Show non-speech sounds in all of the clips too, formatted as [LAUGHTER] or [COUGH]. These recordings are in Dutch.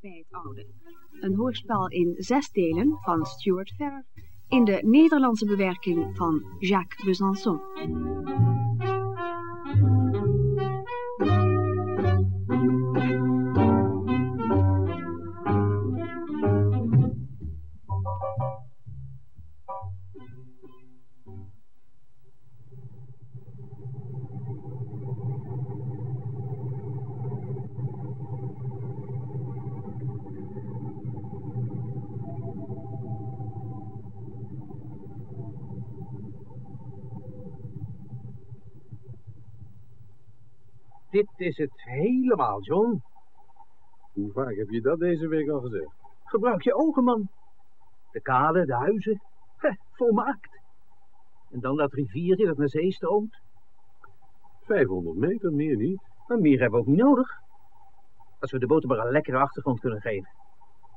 bij het oude. Een hoorspel in zes delen van Stuart Farrer in de Nederlandse bewerking van Jacques Besançon. Is het helemaal, John. Hoe vaak heb je dat deze week al gezegd? Gebruik je ogen, man. De kade, de huizen. Heh, volmaakt. En dan dat riviertje dat naar zee stroomt. 500 meter, meer niet. Maar meer hebben we ook niet nodig. Als we de boten maar een lekkere achtergrond kunnen geven.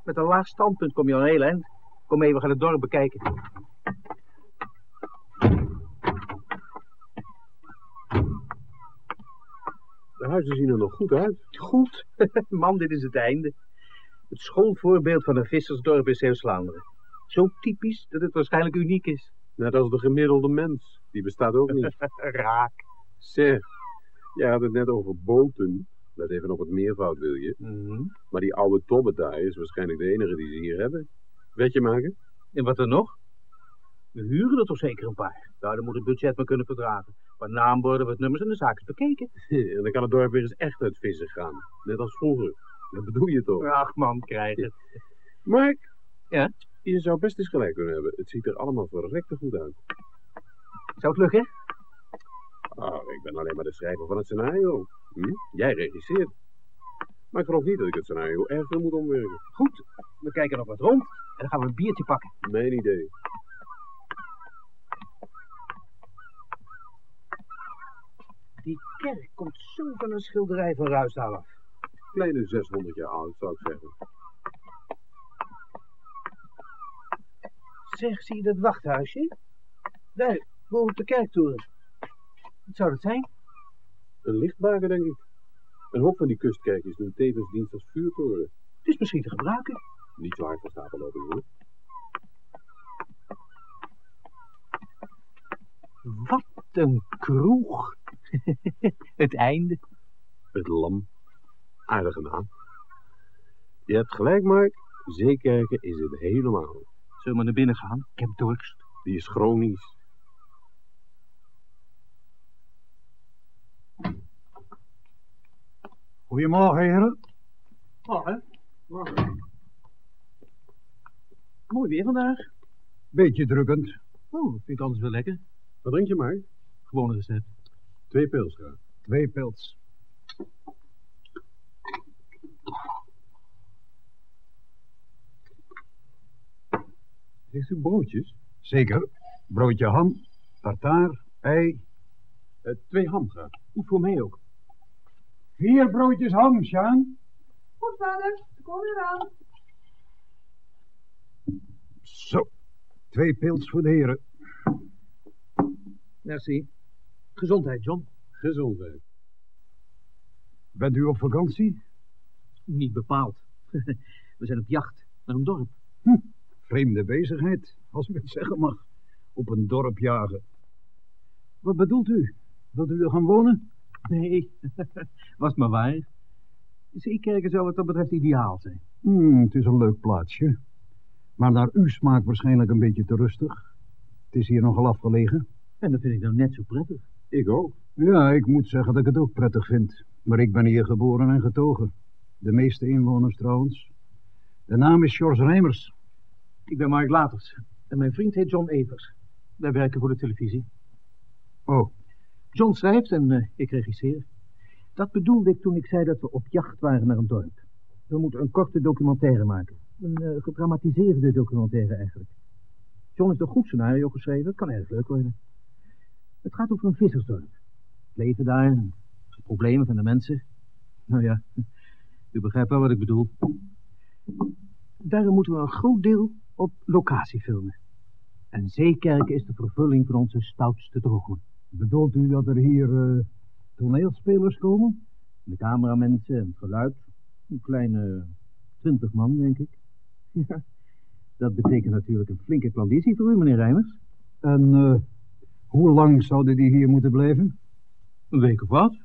Met een laag standpunt kom je al heel eind. Kom mee, we gaan het dorp bekijken. De huizen zien er nog goed uit. Goed. [LAUGHS] Man, dit is het einde. Het schoolvoorbeeld van een vissersdorp in Zeeuws-Vlaanderen. Zo typisch dat het waarschijnlijk uniek is. Net als de gemiddelde mens. Die bestaat ook niet. [LAUGHS] Raak. Zeg, jij had het net over boten. Let even op het meervoud, wil je. Mhm. Maar die oude tobbe daar is waarschijnlijk de enige die ze hier hebben. Wetje maken? En wat er nog? We huren er toch zeker een paar. Nou, dan moet het budget maar kunnen verdragen. Wat naamborden, wat nummers en de zaak is bekeken. [LAUGHS] En dan kan het dorp weer eens echt uit vissen gaan. Net als vroeger. Dat bedoel je toch? Ach man, krijg het. [LAUGHS] Mark? Ja? Je zou best eens gelijk kunnen hebben. Het ziet er allemaal verrekte goed uit. Zou het lukken? Oh, ik ben alleen maar de schrijver van het scenario. Hm? Jij regisseert. Maar ik geloof niet dat ik het scenario erg veel moet omwerken. Goed, we kijken nog wat rond en dan gaan we een biertje pakken. Mijn idee. Die kerk komt zo van een schilderij van Ruisdaal af. Kleine 600 jaar oud, zou ik zeggen. Zeg, zie je dat wachthuisje? Daar, boven de kerktoren. Wat zou dat zijn? Een lichtbaken, denk ik. Een hoop van die kustkerkjes doen tevens dienst als vuurtoren. Het is misschien te gebruiken. Niet zo hard van stapel lopen, jongen. Wat een kroeg. [LAUGHS] het einde. Het lam. Aardige naam. Je hebt gelijk, Mark. Zeekerken is het helemaal. Zullen we maar naar binnen gaan? Ik heb dorst. Die is chronisch. Goedemorgen, heren. Morgen. Mooi weer vandaag. Beetje drukkend. Oh, vind ik anders wel lekker. Wat drink je, Mark? Gewone recept. Twee pils graag. Twee pils. Heeft u broodjes? Zeker. Broodje ham, tartaar, ei. Eh, twee ham graag. Goed voor mij ook. Vier broodjes ham, Sjaan. Goed, vader. Ze komen eraan. Zo. Twee pils voor de heren. Merci. Gezondheid, John. Gezondheid. Bent u op vakantie? Niet bepaald. [LAUGHS] We zijn op jacht naar een dorp. Vreemde bezigheid, als men het zeggen mag. Op een dorp jagen. Wat bedoelt u? Wilt u er gaan wonen? Nee, [LAUGHS] was maar waar. Zeekerken zou wat dat betreft ideaal zijn. Hmm, het is een leuk plaatsje. Maar naar uw smaak waarschijnlijk een beetje te rustig. Het is hier nogal afgelegen. En dat vind ik nou net zo prettig. Ik ook. Ja, ik moet zeggen dat ik het ook prettig vind. Maar ik ben hier geboren en getogen. De meeste inwoners trouwens. De naam is George Reimers. Ik ben Mark Laters. En mijn vriend heet John Evers. Wij werken voor de televisie. Oh, John schrijft en eh, ik regisseer. Dat bedoelde ik toen ik zei dat we op jacht waren naar een dorp. We moeten een korte documentaire maken. Een eh, gedramatiseerde documentaire eigenlijk. John heeft een goed scenario geschreven. Het kan erg leuk worden. Het gaat over een vissersdorp. Het leven daar, de problemen van de mensen. Nou ja, u begrijpt wel wat ik bedoel. Daarom moeten we een groot deel op locatie filmen. En Zeekerken is de vervulling van onze stoutste droom. bedoelt u dat er hier eh, toneelspelers komen? De cameramensen en het geluid. Een kleine twintig man, denk ik. Ja, dat betekent natuurlijk een flinke klanditie voor u, meneer Rijmers. En eh, hoe lang zouden die hier moeten blijven? Een week of wat?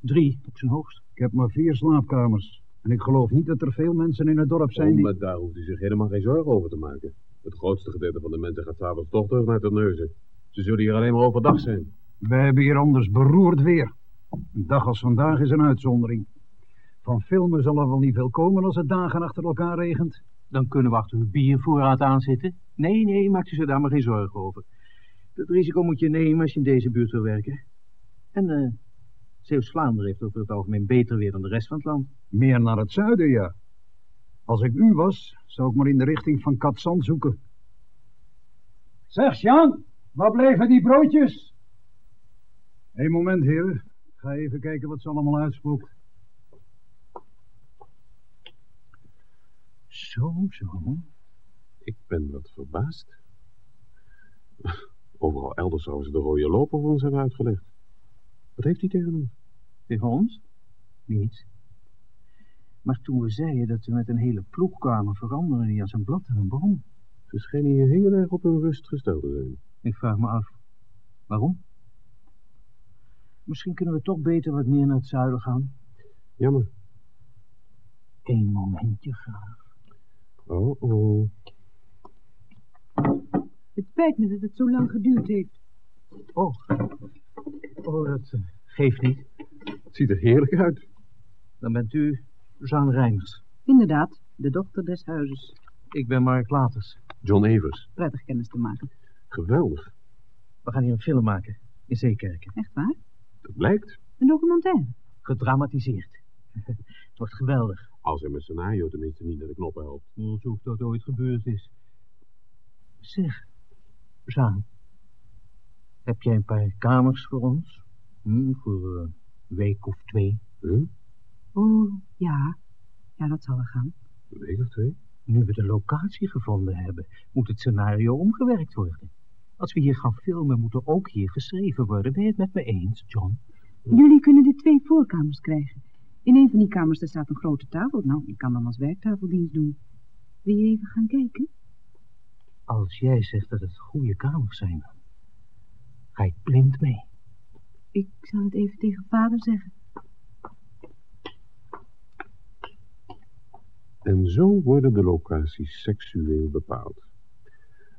Drie, op zijn hoogst. Ik heb maar vier slaapkamers. En ik geloof niet dat er veel mensen in het dorp zijn Oh, die... maar daar hoeft u zich helemaal geen zorgen over te maken. Het grootste gedeelte van de mensen gaat s'avonds toch terug naar de neuzen. Ze zullen hier alleen maar overdag zijn. Wij hebben hier anders beroerd weer. Een dag als vandaag is een uitzondering. Van filmen zal er wel niet veel komen als het dagen achter elkaar regent. Dan kunnen we achter uw biervoorraad aanzitten. Nee, nee, maakt u zich daar maar geen zorgen over. Dat risico moet je nemen als je in deze buurt wil werken. En eh Zeeuws-Vlaanderen heeft over het algemeen beter weer dan de rest van het land. Meer naar het zuiden, ja. Als ik u was, zou ik maar in de richting van Katzand zoeken. Zeg, Sjaan, waar bleven die broodjes? Eén moment, heren. Ik ga even kijken wat ze allemaal uitspookt. Zo, zo. Ik ben wat verbaasd. Overal elders zouden ze de rode loper voor ons hebben uitgelegd. Wat heeft hij tegen ons? Tegen ons? Niets. Maar toen we zeiden dat we met een hele ploeg kwamen, veranderen die als een blad aan een boom. Ze schijnen hier heel erg op hun rust gesteld te zijn. Ik vraag me af, waarom? Misschien kunnen we toch beter wat meer naar het zuiden gaan. Jammer. Eén momentje graag. Oh, oh. Het spijt me dat het zo lang geduurd heeft. Oh, oh dat eh, geeft niet. Het ziet er heerlijk uit. Dan bent u Jean Rijmers. Inderdaad, de dochter des huizes. Ik ben Mark Laters. John Evers. Prettig kennis te maken. Geweldig. We gaan hier een film maken in Zeekerken. Echt waar? Dat blijkt. Een documentaire. Gedramatiseerd. [LAUGHS] Het wordt geweldig. Als hij mijn scenario tenminste niet naar de knoppen helpt. Alsof dat ooit gebeurd is. Zeg, Jean. Heb jij een paar kamers voor ons? Hm, voor eh, een week of twee? Huh? Oh, ja. Ja, dat zal wel gaan. Een week of twee? Nu we de locatie gevonden hebben, moet het scenario omgewerkt worden. Als we hier gaan filmen, moet er ook hier geschreven worden. Ben je het met me eens, John? Jullie kunnen de twee voorkamers krijgen. In een van die kamers daar staat een grote tafel. Nou, die kan dan als werktafeldienst doen. Wil je even gaan kijken? Als jij zegt dat het goede kamers zijn, dan ga ik blind mee. Ik zal het even tegen vader zeggen. En zo worden de locaties seksueel bepaald.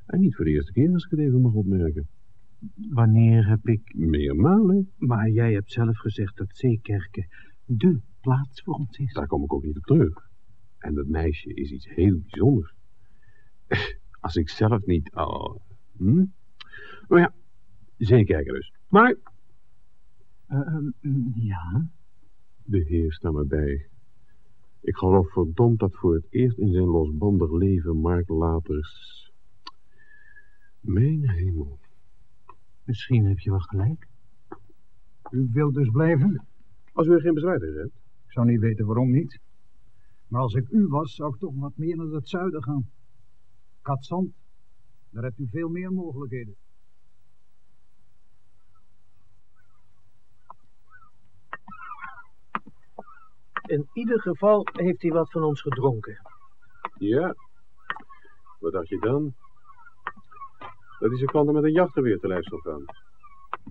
En niet voor de eerste keer als ik het even mag opmerken. Wanneer heb ik... Meermalen. Maar jij hebt zelf gezegd dat Zeekerken dé plaats voor ons is. Daar kom ik ook niet op terug. En dat meisje is iets heel bijzonders. Als ik zelf niet al... Hm? Nou ja, zeekijker dus. Maar ehm, ja, de heer sta me bij. Ik geloof verdomd dat voor het eerst in zijn losbandig leven Mark Laters... Mijn hemel. misschien heb je wel gelijk. U wilt dus blijven? Als u er geen bezwaar tegen hebt. Ik zou niet weten waarom niet. Maar als ik u was, zou ik toch wat meer naar het zuiden gaan. Katzand, daar hebt u veel meer mogelijkheden. In ieder geval heeft hij wat van ons gedronken. Ja. Wat dacht je dan? Dat hij zijn klanten met een jachtgeweer te lijf zal gaan.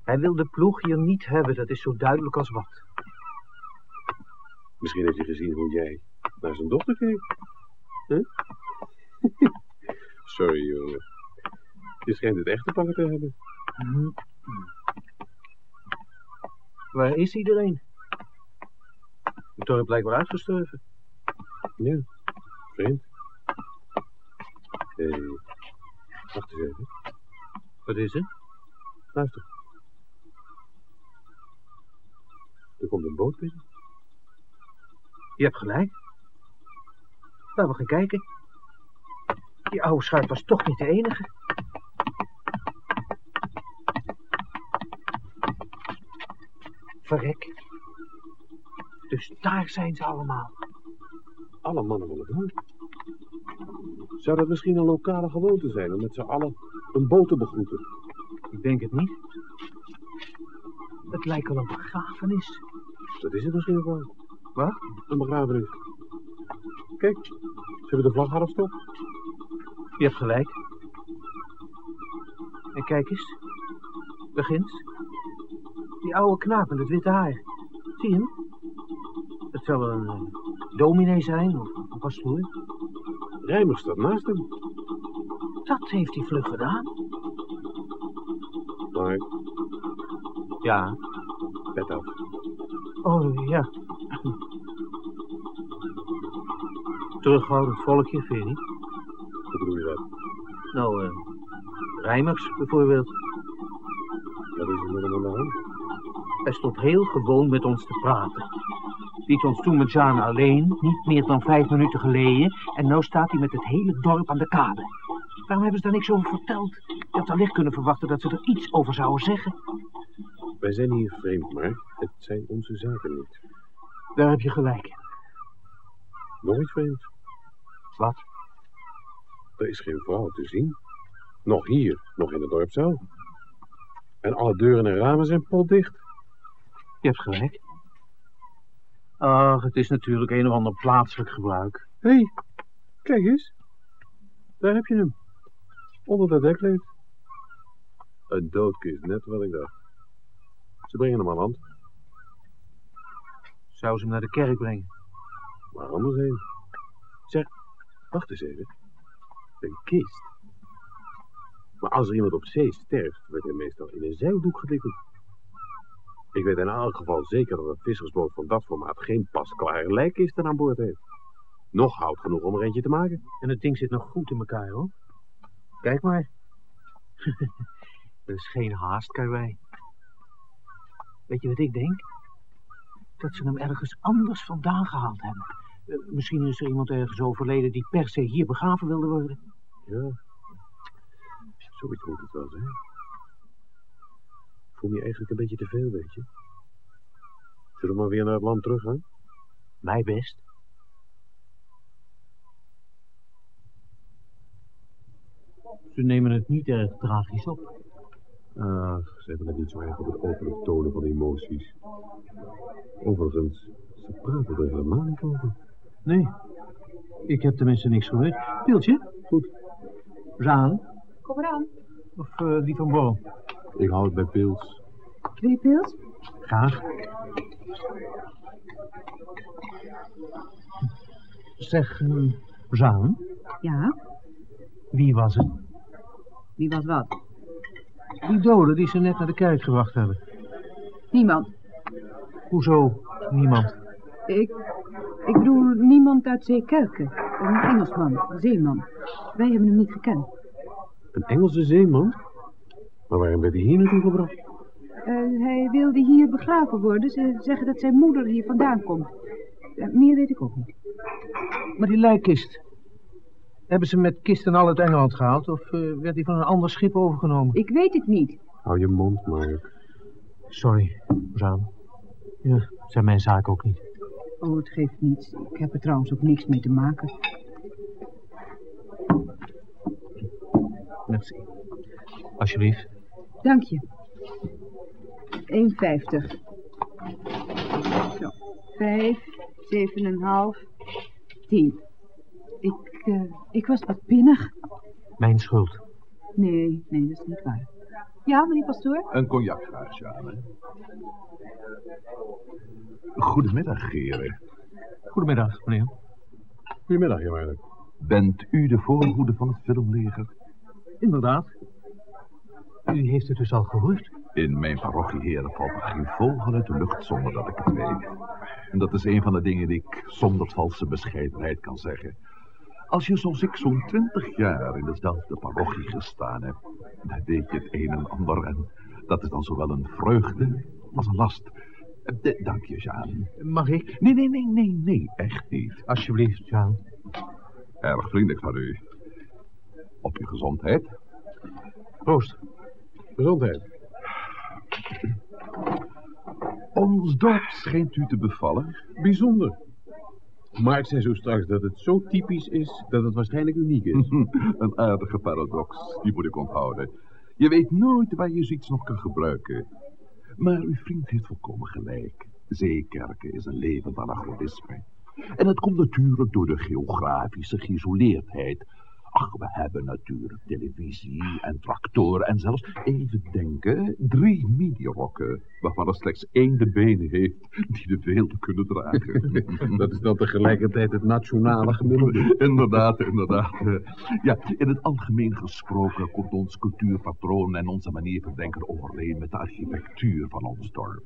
Hij wil de ploeg hier niet hebben, dat is zo duidelijk als wat. Misschien heeft hij gezien hoe jij naar zijn dochter keek. Huh? [LAUGHS] Sorry, jongen. Je schijnt het echt te pakken te hebben. Hm. Waar is iedereen? Het dorp wel uitgestorven. Ja, vreemd. Hé, hey, wacht eens even. Wat is er? Luister. Er komt een boot binnen. Je hebt gelijk. Laten we gaan kijken. Die oude schuit was toch niet de enige. Verrek. Dus daar zijn ze allemaal. Alle mannen van het. Zou dat misschien een lokale gewoonte zijn om met z'n allen een boot te begroeten? Ik denk het niet. Het lijkt wel een begrafenis. Dat is het misschien ook wel. Wat? Een begrafenis. Kijk, ze hebben de vlag op. Je hebt gelijk. En kijk eens. Begint. Die oude knaap met het witte haar. Zie je hem? Het wel een eh, dominee zijn of een pastoor. Rijmer staat naast hem. Dat heeft hij vlug gedaan. Maar, Ja. pet af. Oh, ja. Terughoudend volkje, vind je niet? Hoe bedoel je dat? Nou, eh Rijmers bijvoorbeeld. Wat is er met hem aan de hand? Hij stond heel gewoon met ons te praten. Liet ons toen met Jana alleen, niet meer dan vijf minuten geleden. En nu staat hij met het hele dorp aan de kade. Waarom hebben ze daar niks over verteld? Je had allicht kunnen verwachten dat ze er iets over zouden zeggen. Wij zijn hier vreemd, maar het zijn onze zaken niet. Daar heb je gelijk in. Nog iets vreemds. Wat? Er is geen vrouw te zien. Nog hier, nog in het dorp zelf. En alle deuren en ramen zijn potdicht. Je hebt gelijk. Ach, het is natuurlijk een of ander plaatselijk gebruik. Hé, hey, kijk eens. Daar heb je hem. Onder dat dekkleed. Een doodkist, net wat ik dacht. Ze brengen hem aan land. Zou ze hem naar de kerk brengen? Waar anders heen? Zeg, wacht eens even. Een kist. Maar als er iemand op zee sterft, wordt hij meestal in een zeildoek gewikkeld. Ik weet in elk geval zeker dat een vissersboot van dat formaat geen pasklare lijkkisten aan boord heeft. Nog hout genoeg om er eentje te maken. En het ding zit nog goed in elkaar, hoor. Kijk maar. [LAUGHS] er is geen haast, karwei. Weet je wat ik denk? Dat ze hem ergens anders vandaan gehaald hebben. Eh, misschien is er iemand ergens overleden die per se hier begraven wilde worden. Ja, zoiets moet het wel zijn. Voel me je eigenlijk een beetje te veel, weet je. Zullen we maar weer naar het land teruggaan? Mij best. Ze nemen het niet erg tragisch op. Ach, ze hebben het niet zo erg op het openlijk tonen van emoties. Overigens, ze praten er helemaal niet over. Nee, ik heb tenminste niks gehoord. Pieltje? Goed. Zaan? Kom eraan. Of eh, die van Borrel? Ik hou het bij pils. Twee pils? Graag. Zeg, eh, Zaan, Ja. wie was het? Wie was wat? Die dode die ze net naar de kerk gebracht hebben. Niemand. Hoezo niemand? Ik, ik bedoel niemand uit Zeekerken. Een Engelsman, een zeeman. Wij hebben hem niet gekend. Een Engelse zeeman? Maar waarom werd hij hier naartoe gebracht? Eh, hij wilde hier begraven worden. Ze zeggen dat zijn moeder hier vandaan komt. Eh, meer weet ik ook niet. Maar die lijkkist. Hebben ze met kist en al uit Engeland gehaald? Of eh, werd die van een ander schip overgenomen? Ik weet het niet. Hou je mond maar. Sorry. Ja, het zijn mijn zaken ook niet. Oh, het geeft niets. Ik heb er trouwens ook niks mee te maken. Merci. Alsjeblieft. Dank je. 1,50. Zo. 5, 7,5, 10. Ik, eh, ik was wat pinnig. Mijn schuld. Nee, nee, dat is niet waar. Ja, meneer pastoor? Een cognac graag, Sjane. Goedemiddag, heren. Goedemiddag, meneer. Goedemiddag, heer. Bent u de voorhoede van het filmleger? Inderdaad. U heeft het dus al gehoord? In mijn parochie, heren, valt er geen vogel uit de lucht zonder dat ik het weet. En dat is een van de dingen die ik zonder valse bescheidenheid kan zeggen. Als je zoals ik zo'n twintig jaar in dezelfde parochie gestaan hebt, dan weet je het een en ander. En dat is dan zowel een vreugde als een last. De- Dank je, Jean. Mag ik? Nee, nee, nee, nee, nee, echt niet. Alsjeblieft, Jaan. Erg vriendelijk van u. Op je gezondheid. Proost. Gezondheid. Ons dorp schijnt u te bevallen. Bijzonder. Maar ik zei zo straks dat het zo typisch is dat het waarschijnlijk uniek is. [LAUGHS] Een aardige paradox, die moet ik onthouden. Je weet nooit waar je zoiets nog kan gebruiken. Maar uw vriend heeft volkomen gelijk. Zeekerken is een levend anachronisme. En het komt natuurlijk door de geografische geïsoleerdheid. Ach, we hebben natuurlijk televisie en tractoren en zelfs, even denken, drie mini-rokken, waarvan er slechts één de benen heeft die de wereld kunnen dragen. [LAUGHS] Dat is dan tegelijkertijd het nationale gemiddelde. inderdaad, inderdaad. Ja, in het algemeen gesproken komt ons cultuurpatroon en onze manier van denken overeen met de architectuur van ons dorp.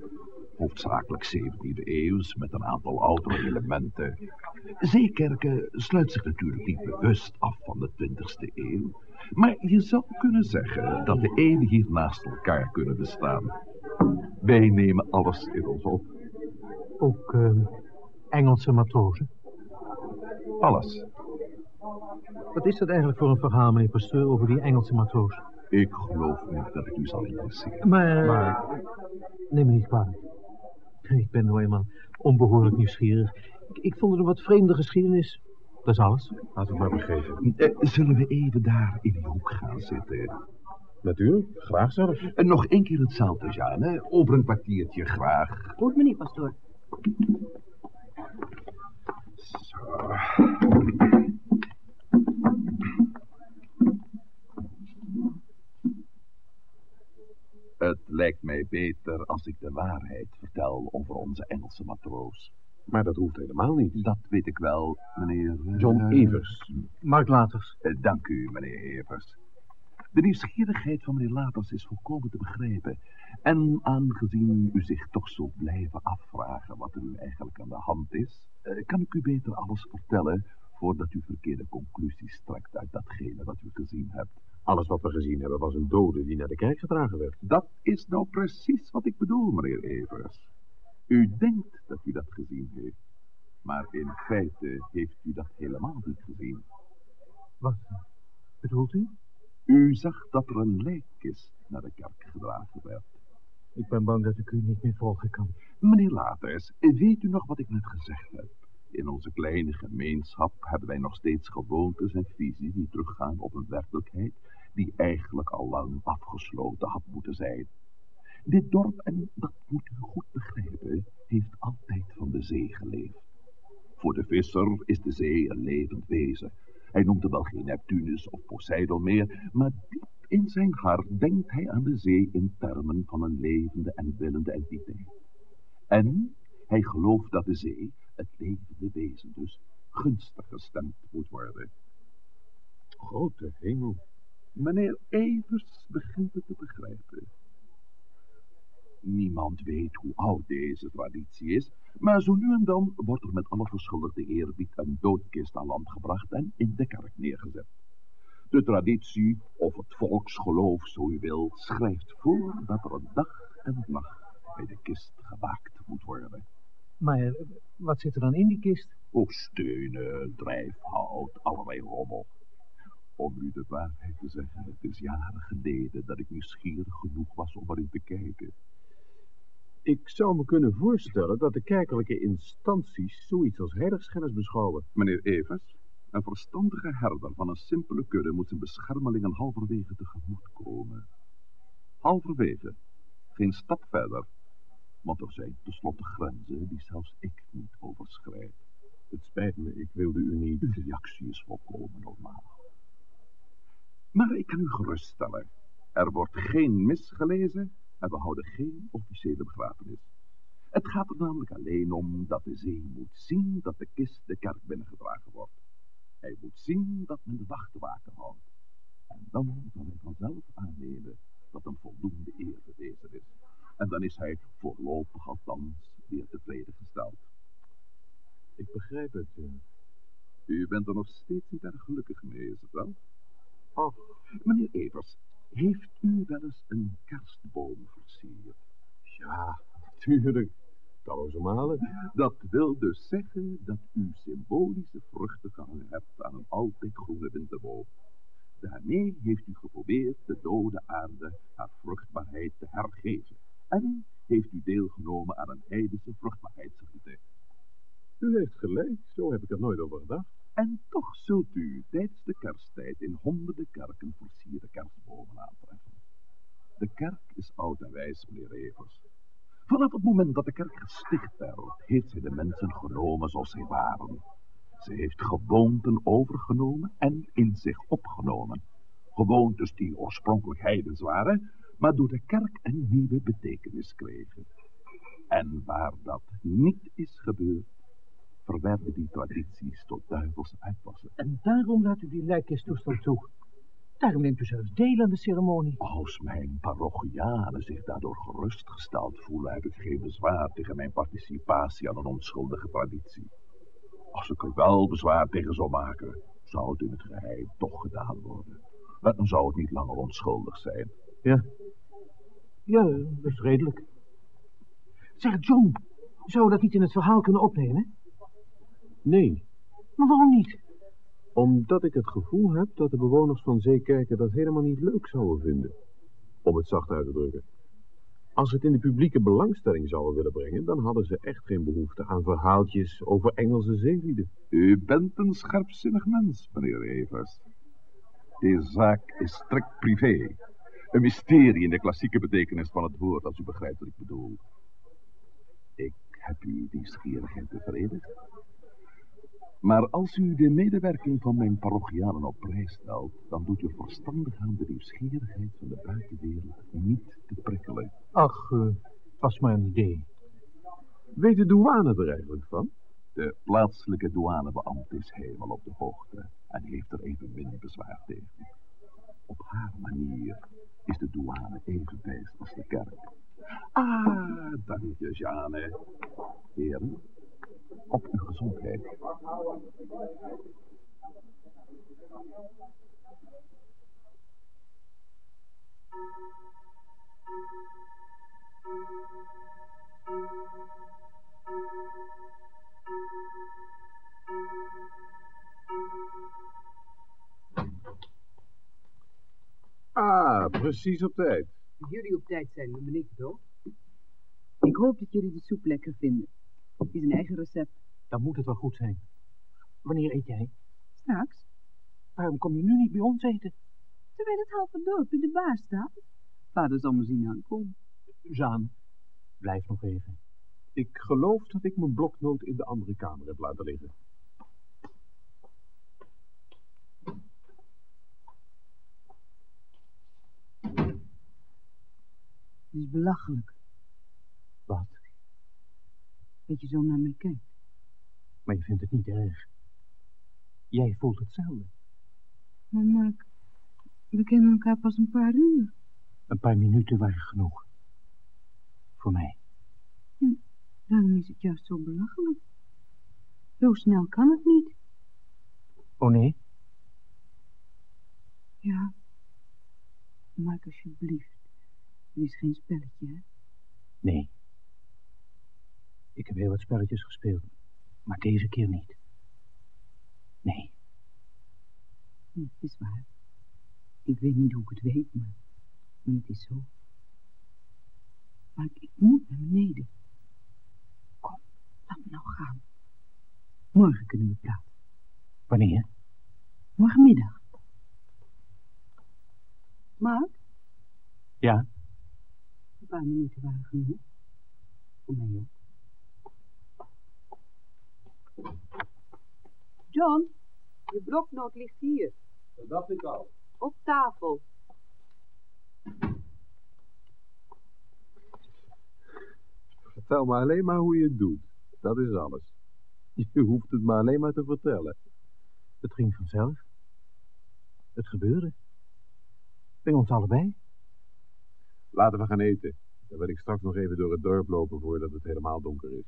Hoofdzakelijk 17e eeuws met een aantal oudere elementen. Zeekerken sluit zich natuurlijk niet bewust af van de 20e eeuw. Maar je zou kunnen zeggen dat de eeuwen hier naast elkaar kunnen bestaan. Wij nemen alles in ons op. Ook eh, Engelse matrozen. Alles. Wat is dat eigenlijk voor een verhaal, meneer Pasteur, over die Engelse matrozen? Ik geloof niet dat het u zal interesseren. Maar, Maar- neem me niet kwalijk. Ik ben nou eenmaal onbehoorlijk nieuwsgierig. Ik, ik vond het een wat vreemde geschiedenis. Dat is alles. Laten we maar begeven. Eh, zullen we even daar in die hoek gaan zitten? Natuurlijk, graag zelfs. En nog één keer hetzelfde, Jeanne. Over een kwartiertje graag. Goed, meneer pastoor. Het lijkt mij beter als ik de waarheid vertel over onze Engelse matroos. Maar dat hoeft helemaal niet. Dat weet ik wel, meneer... eh, John Evers. Mark Laters. eh, dank u, meneer Evers. De nieuwsgierigheid van meneer Laters is volkomen te begrijpen. En aangezien u zich toch zult blijven afvragen wat er nu eigenlijk aan de hand is, eh, kan ik u beter alles vertellen voordat u verkeerde conclusies trekt uit datgene wat u gezien hebt. Alles wat we gezien hebben was een dode die naar de kerk gedragen werd. Dat is nou precies wat ik bedoel, meneer Evers. U denkt dat u dat gezien heeft, maar in feite heeft u dat helemaal niet gezien. Wat bedoelt u? U zag dat er een lijkkist naar de kerk gedragen werd. Ik ben bang dat ik u niet meer volgen kan. Meneer Laters, weet u nog wat ik net gezegd heb? In onze kleine gemeenschap hebben wij nog steeds gewoontes en visies die teruggaan op een werkelijkheid die eigenlijk al lang afgesloten had moeten zijn. Dit dorp, en dat moet u goed begrijpen, heeft altijd van de zee geleefd. Voor de visser is de zee een levend wezen. Hij noemt er wel geen Neptunus of Poseidon meer, maar diep in zijn hart denkt hij aan de zee in termen van een levende en willende entiteit. En hij gelooft dat de zee, het levende wezen dus, gunstig gestemd moet worden. Grote hemel. Meneer Evers begint het te begrijpen. Niemand weet hoe oud deze traditie is, maar zo nu en dan wordt er met alle verschuldigde eerbied een doodkist aan land gebracht en in de kerk neergezet. De traditie, of het volksgeloof, zo u wil, schrijft voor dat er een dag en nacht bij de kist gewaakt moet worden. Maar eh, wat zit er dan in die kist? Ook steunen, drijfhout, allerlei rommel. Om u de waarheid te zeggen, het is jaren geleden dat ik nieuwsgierig genoeg was om erin te kijken. Ik zou me kunnen voorstellen dat de kerkelijke instanties zoiets als heiligschennis beschouwen. Meneer Evers, een verstandige herder van een simpele kudde moet zijn beschermelingen halverwege tegemoet komen. Halverwege, geen stap verder, want er zijn tenslotte grenzen die zelfs ik niet overschrijd. Het spijt me, ik wilde u niet. Uw reactie is volkomen normaal. Maar ik kan u geruststellen, er wordt geen mis gelezen en we houden geen officiële begrafenis. Het gaat er namelijk alleen om dat de zee moet zien dat de kist de kerk binnengedragen wordt. Hij moet zien dat men de wachtwaken houdt. En dan zal hij vanzelf aannemen dat hem voldoende eer bewezen is. En dan is hij voorlopig althans weer tevreden gesteld. Ik begrijp het. eh. U bent er nog steeds niet erg gelukkig mee, is het wel? Meneer Evers, heeft u wel eens een kerstboom versierd? ja, natuurlijk. Talloze malen. Dat wil dus zeggen dat u symbolische vruchten gehangen hebt aan een altijd groene winterboom. Daarmee heeft u geprobeerd de dode aarde haar vruchtbaarheid te hergeven. En heeft u deelgenomen aan een heidense vruchtbaarheidsriete. U heeft gelijk, zo heb ik er nooit over gedacht. En toch zult u tijdens de kersttijd in honderden kerken versierde kerstbomen aantreffen. De kerk is oud en wijs, meneer Evers. Vanaf het moment dat de kerk gesticht werd, heeft zij de mensen genomen zoals zij waren. Ze heeft gewoonten overgenomen en in zich opgenomen. Gewoontes die oorspronkelijk heidens waren, maar door de kerk een nieuwe betekenis kregen. En waar dat niet is gebeurd, verwerpen die tradities tot duivelse uitwassen. En daarom laat u die lijkkisttoestand toe. Daarom neemt u zelfs deel aan de ceremonie. Als mijn parochianen zich daardoor gerustgesteld voelen, heb ik geen bezwaar tegen mijn participatie aan een onschuldige traditie. Als ik er wel bezwaar tegen zou maken, zou het in het geheim toch gedaan worden. Dan zou het niet langer onschuldig zijn. Ja. Ja, dat is redelijk. Zeg, John, zou dat niet in het verhaal kunnen opnemen? Nee, Maar waarom niet? omdat ik het gevoel heb dat de bewoners van Zeekerken dat helemaal niet leuk zouden vinden. Om het zacht uit te drukken. Als ze het in de publieke belangstelling zouden willen brengen, dan hadden ze echt geen behoefte aan verhaaltjes over Engelse zeelieden. U bent een scherpzinnig mens, meneer Evers. Deze zaak is strikt privé. Een mysterie in de klassieke betekenis van het woord, als u begrijpt wat ik bedoel. Ik heb uw nieuwsgierigheid bevredigd. Maar als u de medewerking van mijn parochianen op prijs stelt, dan doet u verstandig aan de nieuwsgierigheid van de buitenwereld niet te prikkelen. Ach, eh, was maar een idee. Weet de douane er eigenlijk van? De plaatselijke douanebeambte is helemaal op de hoogte en heeft er evenmin bezwaar tegen. Op haar manier is de douane even wijs als de kerk. Ah, dank je, Jeanne. Heren, op uw gezondheid. Ah, precies op tijd. Jullie op tijd zijn, dan ben ik. Ik hoop dat jullie de soep lekker vinden. Is een eigen recept. Dan moet het wel goed zijn. Wanneer eet jij? Straks, Waarom kom je nu niet bij ons eten? terwijl het halve dorp in de baas staat. Vader zal me zien aankomen. Zaan, blijf nog even. Ik geloof dat ik mijn bloknoot in de andere kamer heb laten liggen. Het is belachelijk? Dat je zo naar mij kijkt. Maar je vindt het niet erg. Jij voelt hetzelfde. Maar Mark, we kennen elkaar pas een paar uur. Een paar minuten waren genoeg. Voor mij. Daarom is het juist zo belachelijk. Zo snel kan het niet. Oh nee? Ja. Mark, alsjeblieft. Het is geen spelletje, hè? Nee. Ik heb heel wat spelletjes gespeeld. Maar deze keer niet. Nee. Het is waar. Ik weet niet hoe ik het weet, maar, maar het is zo. Maar ik, ik moet naar beneden. Kom, laat me nou gaan. Morgen kunnen we praten. Wanneer? Morgenmiddag. Mark, Ja? een paar minuten waren genoeg. Voor mij ook. John, je bloknoot ligt hier, Dat dacht ik al. op tafel. Vertel me alleen maar hoe je het doet. Dat is alles. Je hoeft het maar alleen maar te vertellen. Het ging vanzelf. Het gebeurde. Bij ons allebei. Laten we gaan eten. Dan wil ik straks nog even door het dorp lopen voordat het helemaal donker is.